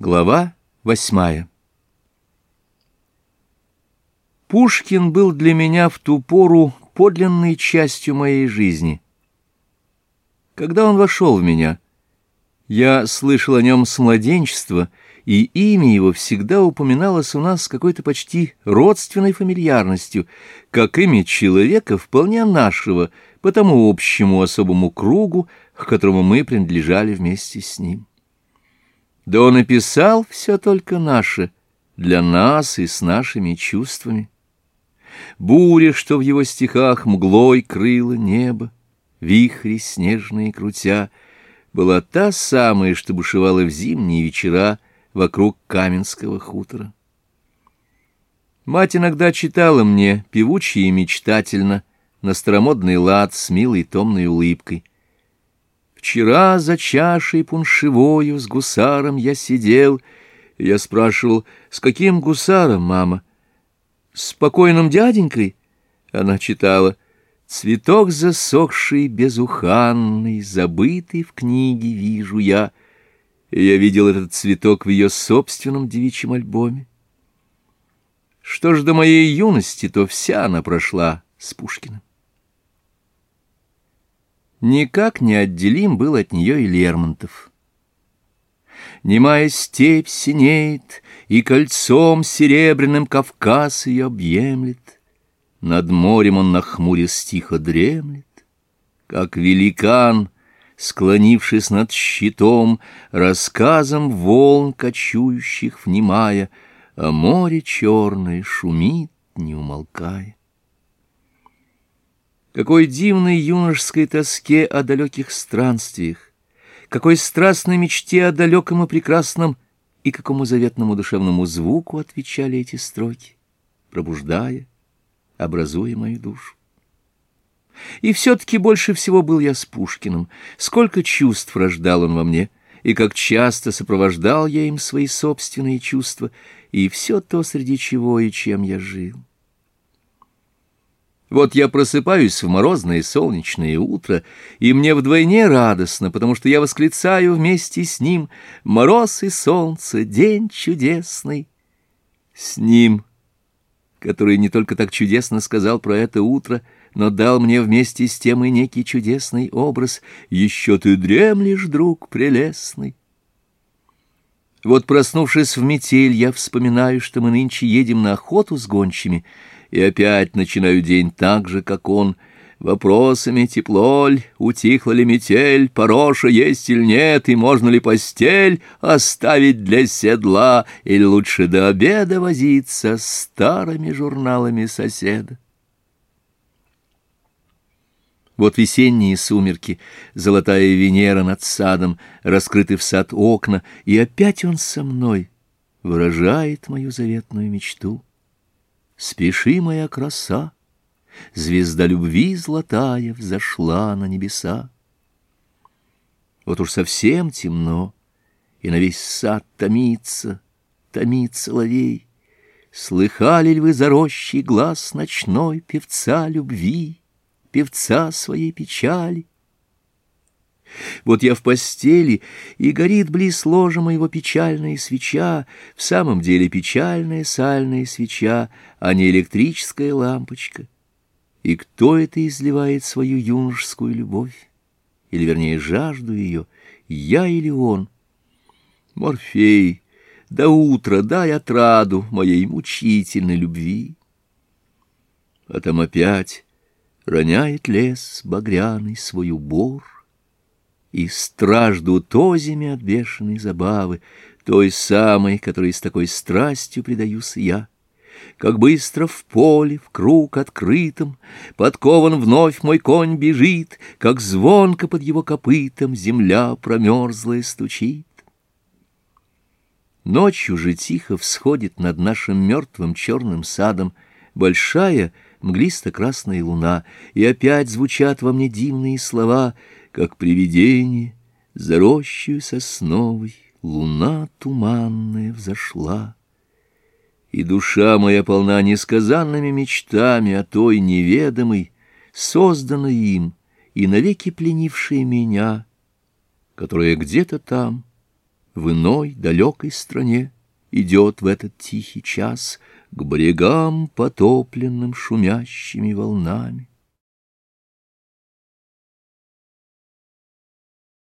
Глава восьмая Пушкин был для меня в ту пору подлинной частью моей жизни. Когда он вошел в меня, я слышал о нем с младенчества, и имя его всегда упоминалось у нас с какой-то почти родственной фамильярностью, как имя человека вполне нашего, по тому общему особому кругу, к которому мы принадлежали вместе с ним. Да он и писал все только наше, для нас и с нашими чувствами. Буря, что в его стихах мглой крыло небо, вихри снежные крутя, была та самая, что бушевала в зимние вечера вокруг Каменского хутора. Мать иногда читала мне, певуче и мечтательно, на старомодный лад с милой томной улыбкой — Вчера за чашей пуншевою с гусаром я сидел. Я спрашивал, с каким гусаром, мама? С покойным дяденькой? Она читала. Цветок засохший, безуханный, забытый в книге вижу я. Я видел этот цветок в ее собственном девичьем альбоме. Что ж до моей юности, то вся она прошла с Пушкиным. Никак не отделим был от нее и Лермонтов. Немая степь синеет, и кольцом серебряным Кавказ ее объемлет. Над морем он на хмуре стихо дремлет, как великан — склонившись над щитом, рассказом волн кочующих внимая, а море черное шумит, не умолкая. Какой дивной юношеской тоске о далеких странствиях, какой страстной мечте о далеком и прекрасном и какому заветному душевному звуку отвечали эти строки, пробуждая, образуя мою душу. И все-таки больше всего был я с Пушкиным. Сколько чувств рождал он во мне, и как часто сопровождал я им свои собственные чувства, и все то, среди чего и чем я жил. Вот я просыпаюсь в морозное солнечное утро, и мне вдвойне радостно, потому что я восклицаю вместе с ним «Мороз и солнце, день чудесный!» С ним, который не только так чудесно сказал про это утро, но дал мне вместе с тем и некий чудесный образ «Еще ты дремлешь, друг прелестный!» Вот, проснувшись в метель, я вспоминаю, что мы нынче едем на охоту с гончими — и опять начинаю день так же, как он, вопросами тепло ль, утихла ли метель, пороша есть или нет, и можно ли постель оставить для седла, или лучше до обеда возиться старыми журналами соседа. Вот весенние сумерки, золотая Венера над садом, раскрыты в сад окна, и опять он со мной выражает мою заветную мечту. Спеши, моя краса, звезда любви золотая взошла на небеса. Вот уж совсем темно, и на весь сад томится, томится ловей. Слыхали ли вы за рощей глаз ночной певца любви, певца своей печали? Вот я в постели, и горит близ ложа моего печальная свеча, в самом деле печальная сальная свеча, а не электрическая лампочка. И кто это изливает свою юношескую любовь? Или, вернее, жажду ее, я или он? Морфей, до утра дай отраду моей мучительной любви. А там опять роняет лес багряный свой убор, и страждут озими от бешеной забавы, той самой, которой с такой страстью предаюсь я. Как быстро в поле, в круг открытом, Подкован вновь мой конь бежит, Как звонко под его копытом Земля промерзлая стучит. Ночью же тихо всходит над нашим мертвым черным садом Большая мглисто-красная луна, И опять звучат во мне дивные слова — как привидение, за рощей сосновой луна туманная взошла. И душа моя полна несказанными мечтами о той неведомой, созданной им и навеки пленившей меня, которая где-то там, в иной далекой стране, идет в этот тихий час к берегам, потопленным шумящими волнами.